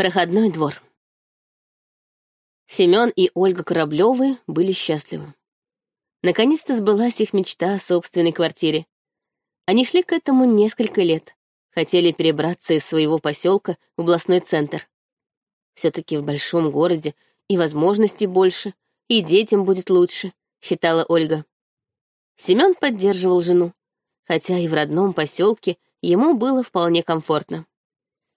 Проходной двор. Семён и Ольга Кораблёвы были счастливы. Наконец-то сбылась их мечта о собственной квартире. Они шли к этому несколько лет, хотели перебраться из своего поселка в областной центр. все таки в большом городе и возможностей больше, и детям будет лучше, считала Ольга. Семён поддерживал жену, хотя и в родном поселке ему было вполне комфортно.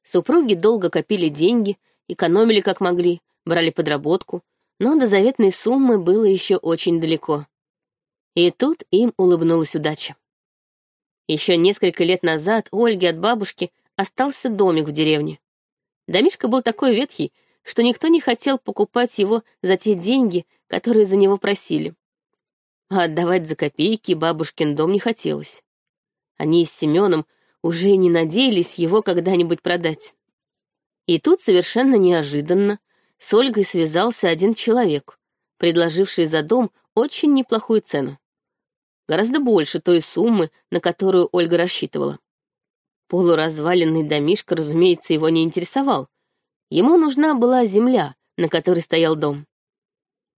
Супруги долго копили деньги, экономили как могли, брали подработку, но до заветной суммы было еще очень далеко. И тут им улыбнулась удача. Еще несколько лет назад Ольге от бабушки остался домик в деревне. Домишка был такой ветхий, что никто не хотел покупать его за те деньги, которые за него просили. А отдавать за копейки бабушкин дом не хотелось. Они с Семеном уже не надеялись его когда-нибудь продать. И тут совершенно неожиданно с Ольгой связался один человек, предложивший за дом очень неплохую цену. Гораздо больше той суммы, на которую Ольга рассчитывала. Полуразваленный домишко, разумеется, его не интересовал. Ему нужна была земля, на которой стоял дом.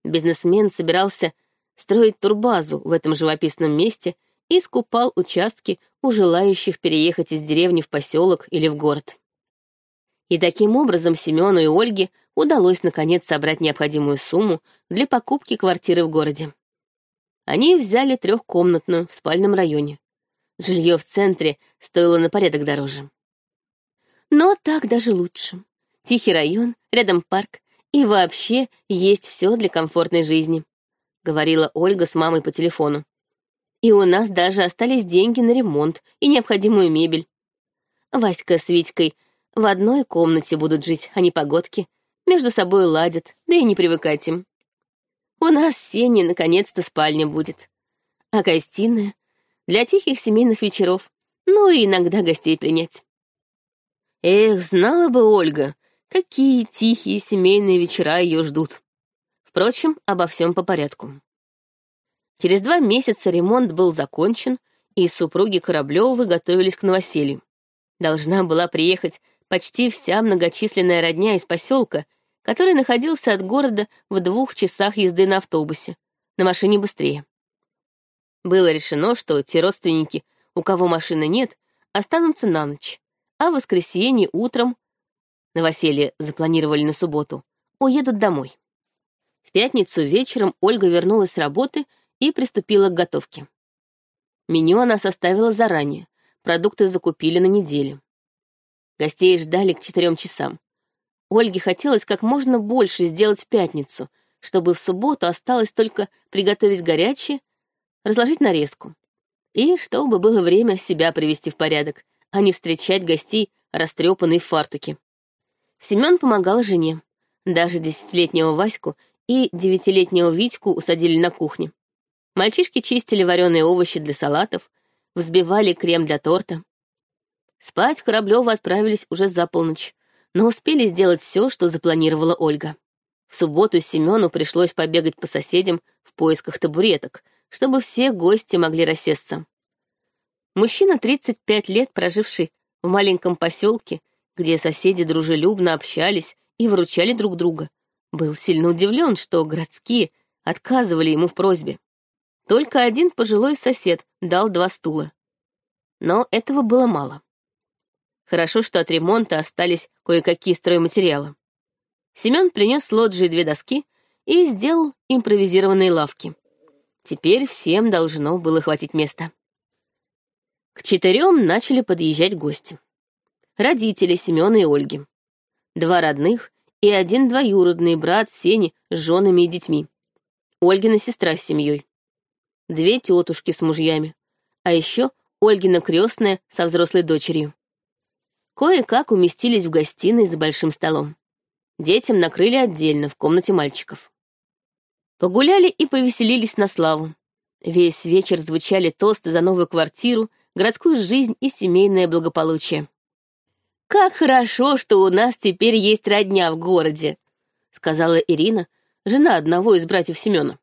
Бизнесмен собирался строить турбазу в этом живописном месте и скупал участки у желающих переехать из деревни в поселок или в город. И таким образом Семену и Ольге удалось наконец собрать необходимую сумму для покупки квартиры в городе. Они взяли трехкомнатную в спальном районе. Жилье в центре стоило на порядок дороже. Но так даже лучше. Тихий район, рядом парк, и вообще есть все для комфортной жизни, говорила Ольга с мамой по телефону. И у нас даже остались деньги на ремонт и необходимую мебель. Васька с Витькой в одной комнате будут жить, а не погодки. Между собой ладят, да и не привыкать им. У нас с наконец-то спальня будет. А гостиная — для тихих семейных вечеров, ну и иногда гостей принять. Эх, знала бы Ольга, какие тихие семейные вечера ее ждут. Впрочем, обо всем по порядку. Через два месяца ремонт был закончен, и супруги Кораблёвы готовились к новоселью. Должна была приехать почти вся многочисленная родня из поселка, который находился от города в двух часах езды на автобусе, на машине быстрее. Было решено, что те родственники, у кого машины нет, останутся на ночь, а в воскресенье утром, новоселье запланировали на субботу, уедут домой. В пятницу вечером Ольга вернулась с работы и приступила к готовке. Меню она составила заранее, продукты закупили на неделю. Гостей ждали к четырем часам. Ольге хотелось как можно больше сделать в пятницу, чтобы в субботу осталось только приготовить горячее, разложить нарезку. И чтобы было время себя привести в порядок, а не встречать гостей, растрепанные в фартуке. Семён помогал жене. Даже десятилетнего Ваську и девятилетнего Витьку усадили на кухне. Мальчишки чистили вареные овощи для салатов, взбивали крем для торта. Спать Кораблёвы отправились уже за полночь, но успели сделать все, что запланировала Ольга. В субботу Семену пришлось побегать по соседям в поисках табуреток, чтобы все гости могли рассесться. Мужчина, 35 лет, проживший в маленьком поселке, где соседи дружелюбно общались и выручали друг друга, был сильно удивлен, что городские отказывали ему в просьбе. Только один пожилой сосед дал два стула. Но этого было мало. Хорошо, что от ремонта остались кое-какие стройматериалы. Семён принес с лоджии две доски и сделал импровизированные лавки. Теперь всем должно было хватить места. К четырем начали подъезжать гости. Родители Семёна и Ольги. Два родных и один двоюродный брат Сени с женами и детьми. Ольгина сестра с семьей две тетушки с мужьями, а еще Ольгина крестная со взрослой дочерью. Кое-как уместились в гостиной за большим столом. Детям накрыли отдельно в комнате мальчиков. Погуляли и повеселились на славу. Весь вечер звучали тосты за новую квартиру, городскую жизнь и семейное благополучие. «Как хорошо, что у нас теперь есть родня в городе», — сказала Ирина, жена одного из братьев Семена.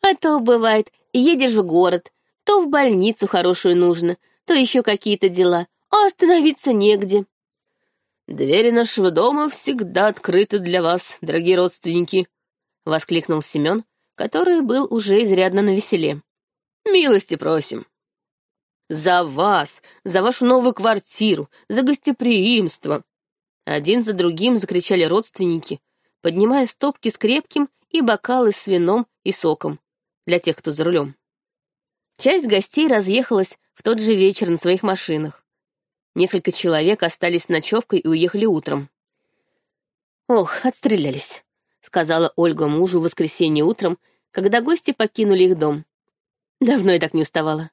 «А то, бывает, едешь в город, то в больницу хорошую нужно, то еще какие-то дела, а остановиться негде. Двери нашего дома всегда открыты для вас, дорогие родственники», — воскликнул Семен, который был уже изрядно навеселе. «Милости просим». «За вас, за вашу новую квартиру, за гостеприимство!» Один за другим закричали родственники, поднимая стопки с крепким и бокалы с вином и соком для тех, кто за рулем. Часть гостей разъехалась в тот же вечер на своих машинах. Несколько человек остались с ночевкой и уехали утром. «Ох, отстрелялись», — сказала Ольга мужу в воскресенье утром, когда гости покинули их дом. Давно я так не уставала.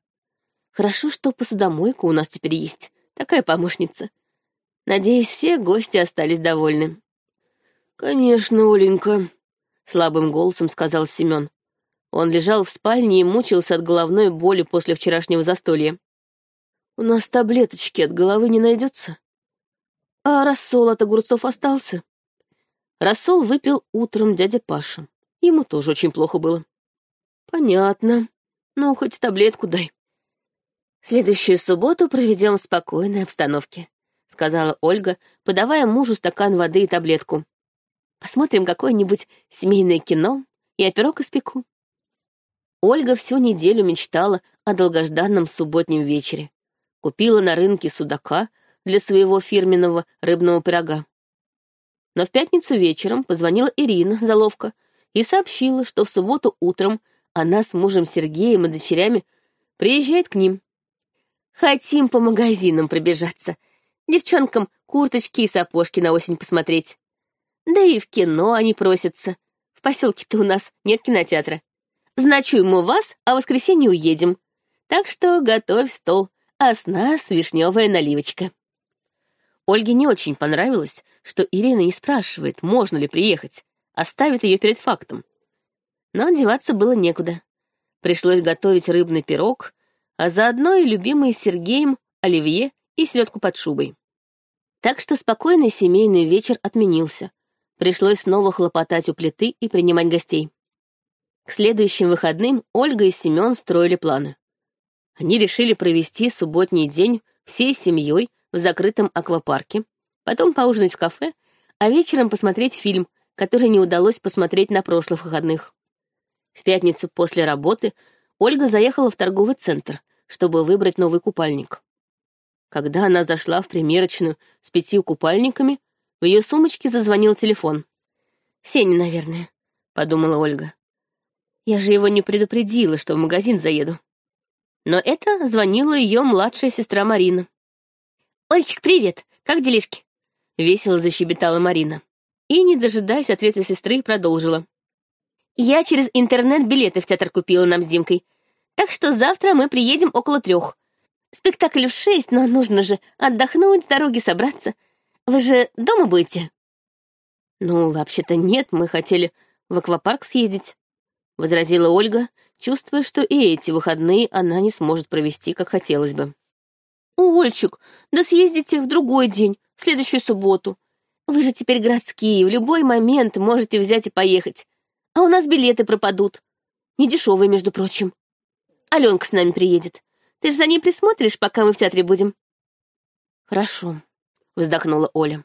Хорошо, что посудомойка у нас теперь есть, такая помощница. Надеюсь, все гости остались довольны. «Конечно, Оленька», — слабым голосом сказал Семен. Он лежал в спальне и мучился от головной боли после вчерашнего застолья. «У нас таблеточки от головы не найдется. А рассол от огурцов остался?» Рассол выпил утром дядя Паша. Ему тоже очень плохо было. «Понятно. Ну, хоть таблетку дай». «Следующую субботу проведем в спокойной обстановке», — сказала Ольга, подавая мужу стакан воды и таблетку. Посмотрим какое-нибудь семейное кино, я пирог испеку. Ольга всю неделю мечтала о долгожданном субботнем вечере. Купила на рынке судака для своего фирменного рыбного пирога. Но в пятницу вечером позвонила Ирина Заловка и сообщила, что в субботу утром она с мужем Сергеем и дочерями приезжает к ним. «Хотим по магазинам пробежаться, девчонкам курточки и сапожки на осень посмотреть. Да и в кино они просятся. В поселке-то у нас нет кинотеатра. Значуем мы вас, а в воскресенье уедем. Так что готовь стол, а с нас вишневая наливочка. Ольге не очень понравилось, что Ирина не спрашивает, можно ли приехать, а ставит ее перед фактом. Но деваться было некуда. Пришлось готовить рыбный пирог, а заодно и любимый Сергеем оливье и селедку под шубой. Так что спокойный семейный вечер отменился, Пришлось снова хлопотать у плиты и принимать гостей. К следующим выходным Ольга и Семен строили планы. Они решили провести субботний день всей семьей в закрытом аквапарке, потом поужинать в кафе, а вечером посмотреть фильм, который не удалось посмотреть на прошлых выходных. В пятницу после работы Ольга заехала в торговый центр, чтобы выбрать новый купальник. Когда она зашла в примерочную с пятью купальниками, в ее сумочке зазвонил телефон. «Сеня, наверное», — подумала Ольга. «Я же его не предупредила, что в магазин заеду». Но это звонила ее младшая сестра Марина. «Ольчик, привет! Как делишки?» — весело защебетала Марина. И, не дожидаясь ответа сестры, продолжила. «Я через интернет билеты в театр купила нам с Димкой, так что завтра мы приедем около трех. Спектакль в шесть, но нужно же отдохнуть, с дороги собраться. Вы же дома будете?» «Ну, вообще-то нет, мы хотели в аквапарк съездить», — возразила Ольга, чувствуя, что и эти выходные она не сможет провести, как хотелось бы. «Ольчик, да съездите в другой день, в следующую субботу. Вы же теперь городские, в любой момент можете взять и поехать. А у нас билеты пропадут. Не дешевые, между прочим. Аленка с нами приедет. Ты же за ней присмотришь, пока мы в театре будем?» «Хорошо», вздохнула Оля.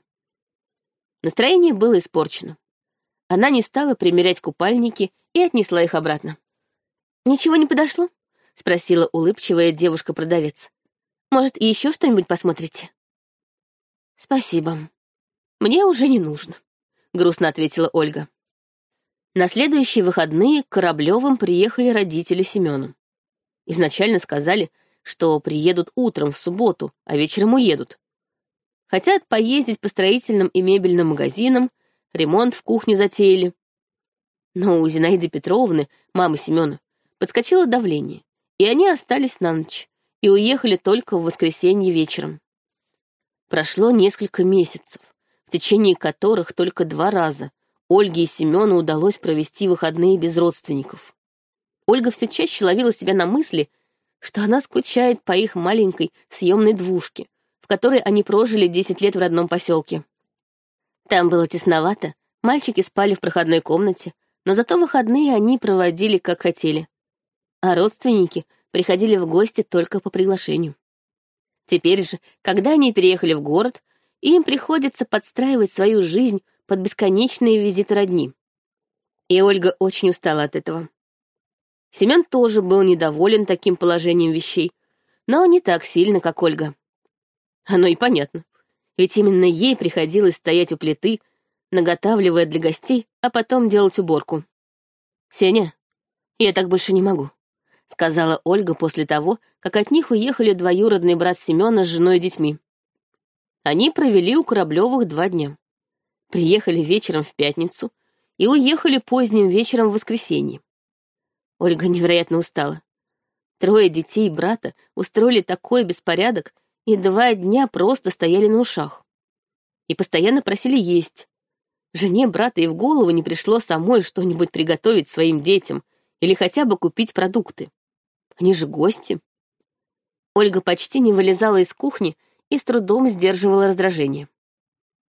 Настроение было испорчено. Она не стала примерять купальники и отнесла их обратно. «Ничего не подошло?» — спросила улыбчивая девушка-продавец. «Может, еще что-нибудь посмотрите?» «Спасибо. Мне уже не нужно», — грустно ответила Ольга. На следующие выходные к Кораблевым приехали родители Семена. Изначально сказали, что приедут утром в субботу, а вечером уедут. Хотят поездить по строительным и мебельным магазинам, ремонт в кухне затеяли. Но у Зинаиды Петровны, мамы Семена, подскочило давление, и они остались на ночь и уехали только в воскресенье вечером. Прошло несколько месяцев, в течение которых только два раза Ольге и Семену удалось провести выходные без родственников. Ольга все чаще ловила себя на мысли, что она скучает по их маленькой съемной двушке, в которой они прожили 10 лет в родном поселке. Там было тесновато, мальчики спали в проходной комнате, но зато выходные они проводили как хотели. А родственники приходили в гости только по приглашению. Теперь же, когда они переехали в город, им приходится подстраивать свою жизнь под бесконечные визиты родни. И Ольга очень устала от этого. Семен тоже был недоволен таким положением вещей, но не так сильно, как Ольга. Оно и понятно, ведь именно ей приходилось стоять у плиты, наготавливая для гостей, а потом делать уборку. «Сеня, я так больше не могу», — сказала Ольга после того, как от них уехали двоюродный брат Семена с женой и детьми. Они провели у Кораблевых два дня. Приехали вечером в пятницу и уехали поздним вечером в воскресенье. Ольга невероятно устала. Трое детей брата устроили такой беспорядок и два дня просто стояли на ушах. И постоянно просили есть. Жене брата и в голову не пришло самой что-нибудь приготовить своим детям или хотя бы купить продукты. Они же гости. Ольга почти не вылезала из кухни и с трудом сдерживала раздражение.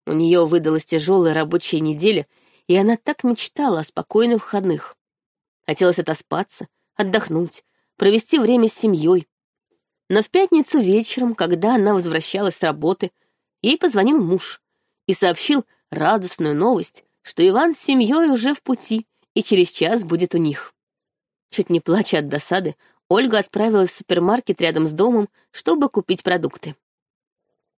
У нее выдалась тяжелая рабочая неделя, и она так мечтала о спокойных выходных. Хотелось отоспаться, отдохнуть, провести время с семьей. Но в пятницу вечером, когда она возвращалась с работы, ей позвонил муж и сообщил радостную новость, что Иван с семьей уже в пути и через час будет у них. Чуть не плача от досады, Ольга отправилась в супермаркет рядом с домом, чтобы купить продукты.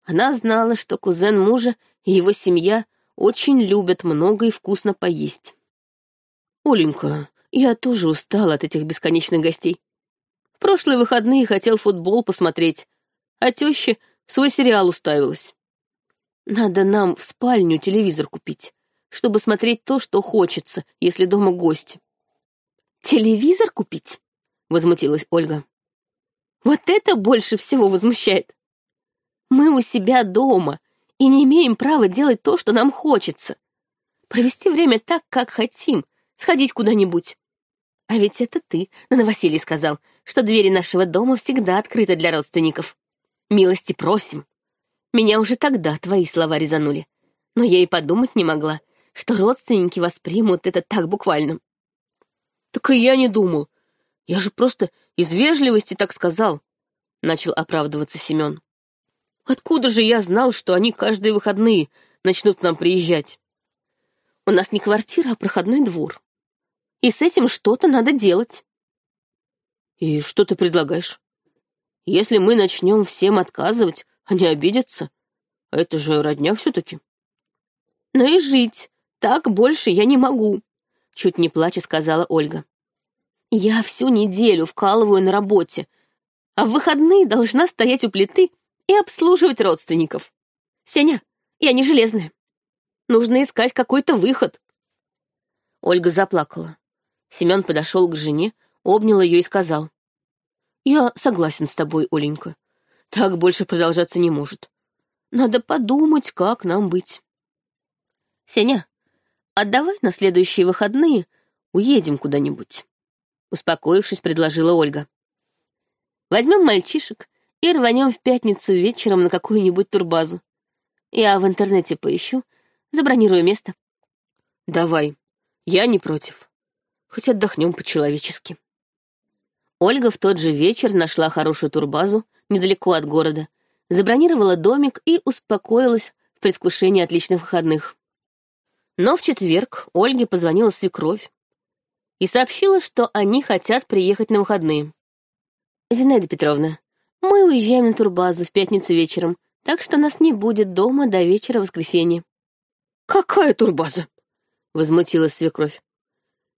Она знала, что кузен мужа и его семья очень любят много и вкусно поесть. «Оленька, я тоже устала от этих бесконечных гостей. В прошлые выходные хотел футбол посмотреть, а теща свой сериал уставилась. Надо нам в спальню телевизор купить, чтобы смотреть то, что хочется, если дома гости». «Телевизор купить?» — возмутилась Ольга. «Вот это больше всего возмущает. Мы у себя дома и не имеем права делать то, что нам хочется. Провести время так, как хотим, сходить куда-нибудь. А ведь это ты, на новоселье сказал, что двери нашего дома всегда открыты для родственников. Милости просим. Меня уже тогда твои слова резанули. Но я и подумать не могла, что родственники воспримут это так буквально. Так и я не думал. Я же просто из вежливости так сказал, — начал оправдываться Семен. Откуда же я знал, что они каждые выходные начнут к нам приезжать? У нас не квартира, а проходной двор. И с этим что-то надо делать. И что ты предлагаешь? Если мы начнем всем отказывать, они обидятся. А это же родня все-таки. Но и жить так больше я не могу, чуть не плача сказала Ольга. Я всю неделю вкалываю на работе, а в выходные должна стоять у плиты и обслуживать родственников. Сеня, я не железная. Нужно искать какой-то выход. Ольга заплакала. Семен подошел к жене, обнял ее и сказал. Я согласен с тобой, Оленька. Так больше продолжаться не может. Надо подумать, как нам быть. Сеня, отдавай на следующие выходные уедем куда-нибудь. Успокоившись, предложила Ольга. Возьмем мальчишек и рванем в пятницу вечером на какую-нибудь турбазу. Я в интернете поищу, забронирую место. Давай, я не против. Хоть отдохнем по-человечески. Ольга в тот же вечер нашла хорошую турбазу недалеко от города, забронировала домик и успокоилась в предвкушении отличных выходных. Но в четверг Ольге позвонила свекровь и сообщила, что они хотят приехать на выходные. «Зинаида Петровна, мы уезжаем на турбазу в пятницу вечером, так что нас не будет дома до вечера воскресенья». «Какая турбаза?» — возмутилась свекровь.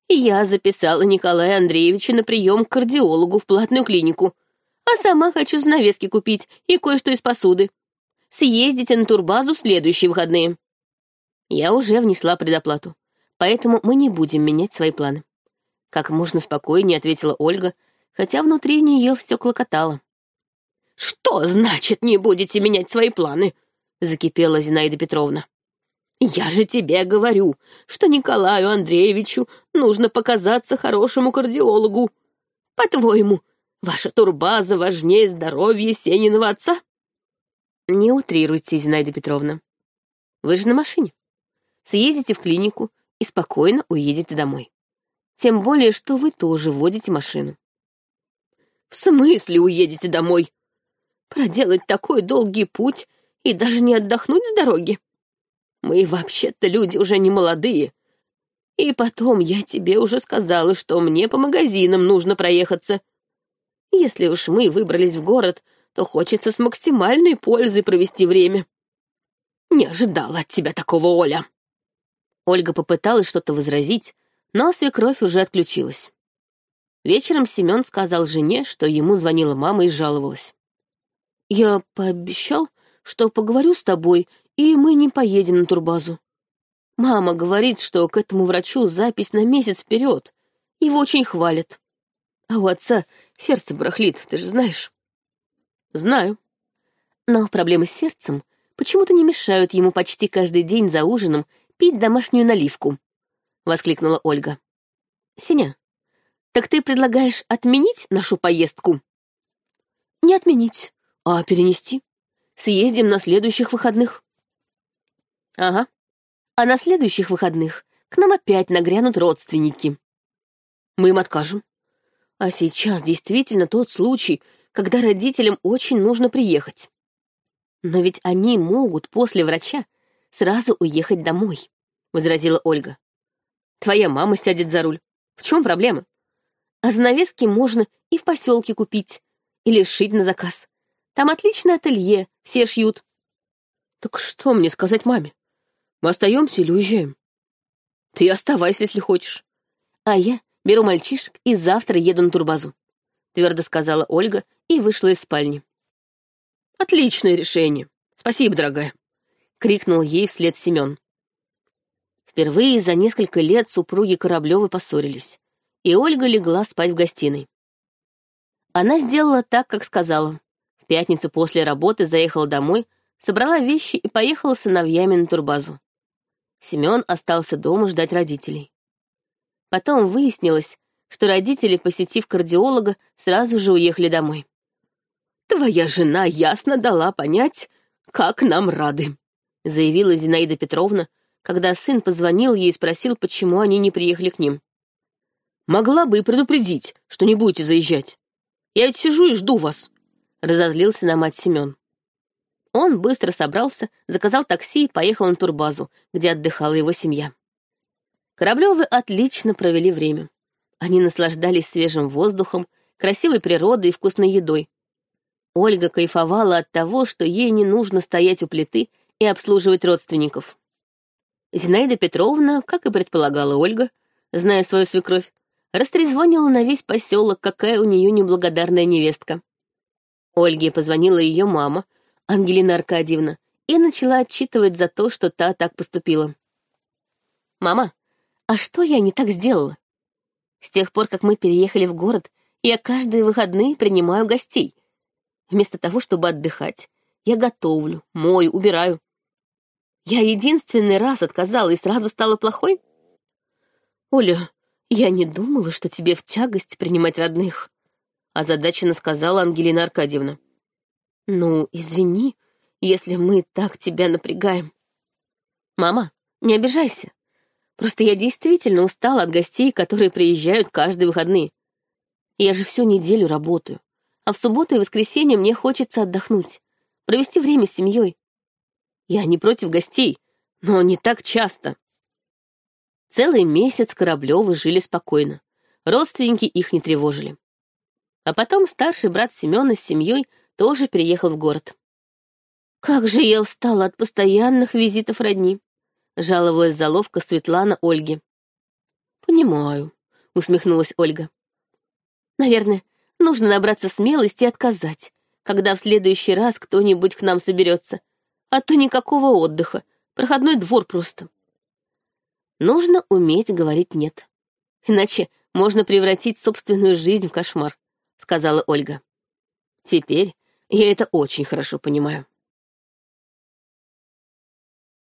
«Я записала Николая Андреевича на прием к кардиологу в платную клинику, а сама хочу занавески купить и кое-что из посуды. Съездите на турбазу в следующие выходные». Я уже внесла предоплату, поэтому мы не будем менять свои планы. Как можно спокойнее ответила Ольга, хотя внутри нее все клокотало. «Что значит не будете менять свои планы?» — закипела Зинаида Петровна. «Я же тебе говорю, что Николаю Андреевичу нужно показаться хорошему кардиологу. По-твоему, ваша турбаза важнее здоровья Сениного отца?» «Не утрируйте, Зинаида Петровна. Вы же на машине. Съездите в клинику и спокойно уедете домой. Тем более, что вы тоже водите машину». «В смысле уедете домой?» Проделать такой долгий путь и даже не отдохнуть с дороги? Мы вообще-то люди уже не молодые. И потом я тебе уже сказала, что мне по магазинам нужно проехаться. Если уж мы выбрались в город, то хочется с максимальной пользой провести время. Не ожидала от тебя такого, Оля. Ольга попыталась что-то возразить, но свекровь уже отключилась. Вечером Семен сказал жене, что ему звонила мама и жаловалась. «Я пообещал, что поговорю с тобой, и мы не поедем на турбазу. Мама говорит, что к этому врачу запись на месяц вперед. Его очень хвалят. А у отца сердце барахлит, ты же знаешь». «Знаю». Но проблемы с сердцем почему-то не мешают ему почти каждый день за ужином пить домашнюю наливку», — воскликнула Ольга. «Сеня, так ты предлагаешь отменить нашу поездку?» «Не отменить, а перенести. Съездим на следующих выходных». «Ага. А на следующих выходных к нам опять нагрянут родственники. Мы им откажем. А сейчас действительно тот случай, когда родителям очень нужно приехать. Но ведь они могут после врача сразу уехать домой», — возразила Ольга. «Твоя мама сядет за руль. В чем проблема? А занавески можно и в поселке купить, или сшить на заказ. Там отличное ателье, все шьют». «Так что мне сказать маме? Мы остаемся или уезжаем?» «Ты оставайся, если хочешь. А я беру мальчишек и завтра еду на турбазу», — твердо сказала Ольга и вышла из спальни. «Отличное решение. Спасибо, дорогая», — крикнул ей вслед Семен. Впервые за несколько лет супруги Кораблевы поссорились, и Ольга легла спать в гостиной. Она сделала так, как сказала. В пятницу после работы заехала домой, собрала вещи и поехала с сыновьями на турбазу. Семен остался дома ждать родителей. Потом выяснилось, что родители, посетив кардиолога, сразу же уехали домой. «Твоя жена ясно дала понять, как нам рады», — заявила Зинаида Петровна, когда сын позвонил ей и спросил, почему они не приехали к ним. «Могла бы и предупредить, что не будете заезжать. Я ведь сижу и жду вас», — разозлился на мать Семен. Он быстро собрался, заказал такси и поехал на турбазу, где отдыхала его семья. Кораблевы отлично провели время. Они наслаждались свежим воздухом, красивой природой и вкусной едой, Ольга кайфовала от того, что ей не нужно стоять у плиты и обслуживать родственников. Зинаида Петровна, как и предполагала Ольга, зная свою свекровь, растрезвонила на весь поселок, какая у нее неблагодарная невестка. Ольге позвонила ее мама, Ангелина Аркадьевна, и начала отчитывать за то, что та так поступила. «Мама, а что я не так сделала? С тех пор, как мы переехали в город, я каждые выходные принимаю гостей, Вместо того, чтобы отдыхать, я готовлю, мою, убираю. Я единственный раз отказала и сразу стала плохой? Оля, я не думала, что тебе в тягость принимать родных, озадаченно сказала Ангелина Аркадьевна. Ну, извини, если мы так тебя напрягаем. Мама, не обижайся. Просто я действительно устала от гостей, которые приезжают каждые выходные. Я же всю неделю работаю а в субботу и воскресенье мне хочется отдохнуть, провести время с семьей. Я не против гостей, но не так часто. Целый месяц Кораблевы жили спокойно, родственники их не тревожили. А потом старший брат Семена с семьей тоже переехал в город. «Как же я устала от постоянных визитов родни», — жаловалась заловка Светлана Ольге. «Понимаю», — усмехнулась Ольга. «Наверное, Нужно набраться смелости и отказать, когда в следующий раз кто-нибудь к нам соберется. А то никакого отдыха, проходной двор просто. Нужно уметь говорить «нет». Иначе можно превратить собственную жизнь в кошмар, сказала Ольга. Теперь я это очень хорошо понимаю.